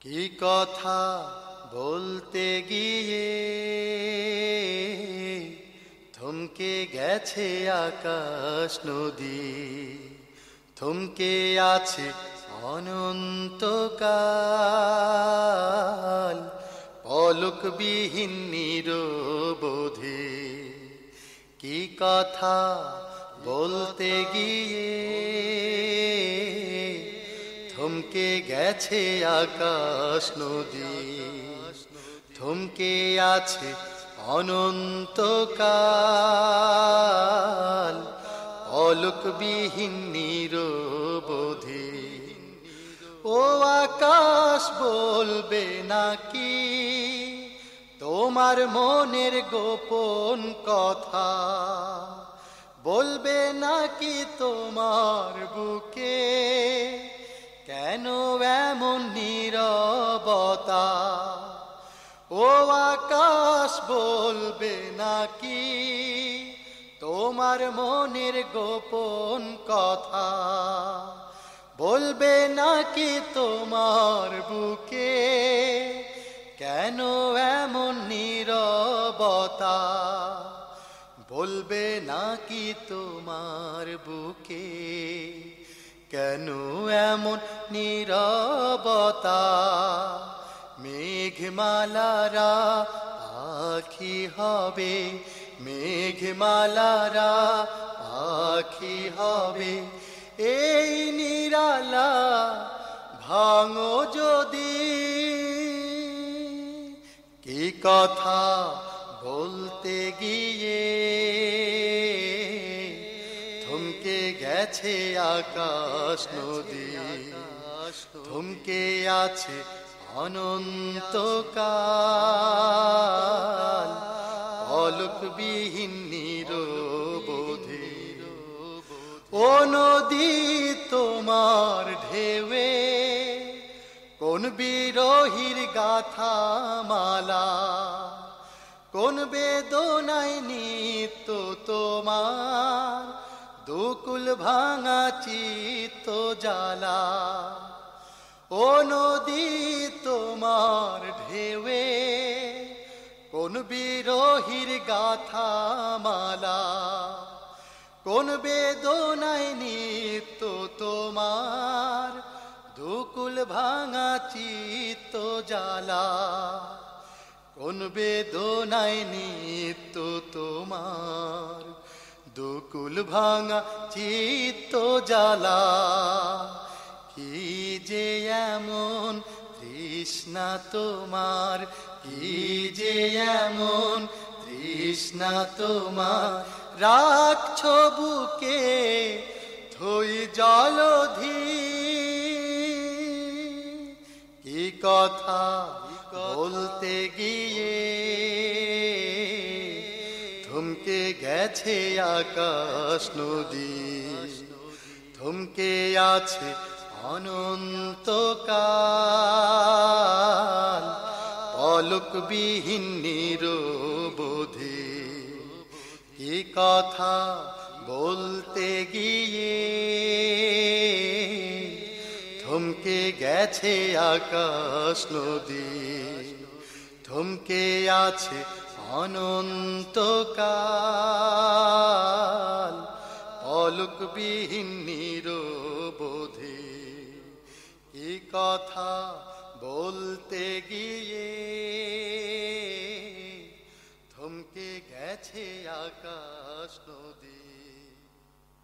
কি কথা বলতে গিয়ে থমকে গেছে আকাশ নদী, থমকে আছে অনন্তকাল, পলকবিহীন নিরবোধে। কি কথা বলতে গিয়ে থমকে গেছে আকাশ নদী। থমকে আছে অনন্তকাল। অলোকবিহীন নিরবোধে। ও আকাশ বলবে নাকি? তোমার মনের গোপন কথা বলবে নাকি তোমার বুকে? কেন এমন নীরবতা? ও আকাশ বলবে নাকি তোমার মনের গোপন কথা? বলবে নাকি তোমার বুকে কেন এমন নীরবতা? বলবে নাকি তোমার বুকে কেন এমন নীরবতা, মেঘমালারা পাখি হবে, মেঘমালারা পাখি হবে। এই নিরালা ভাঙো যদি, কি কথা বলতে গিয়ে গেছে আকাশ নদী। থমকে আছে অনন্তকাল। অলোকবিহীন নিরবোধে। ও নদী তোমার ঢেউয়ে, কোন বিরোহীর গাথা মালা কোন বেদনায় নিত্য তোমার দুকুল ভাঙা চিত জ্বালা। ও নদী তোমার ঢেউয়ে, কোন বিরোহীর গাথা মালা। কোন বেদনায় নিত্য তোমার দুকুল ভাঙা চিত জ্বালা। কোন বেদনায় নিত্য তোমার দুকুল ভাঙা চিত্ত জ্বালা। কি যে এমন তৃষ্ণা তোমার, কি যে এমন তৃষ্ণা তোমার। রাখছ বুকে থই জলধি। কি কথা বলতে গিয়ে গেছে আকাশ নদী। থমকে আছে অনন্তকাল। পলকবিহীন নিরবোধে। কি কথা বলতে গিয়ে থমকে গেছে আকাশ নদী। থমকে আছে অনন্তকাল অলোকবিহীন নিরবোধে কি কথা বলতে গিয়ে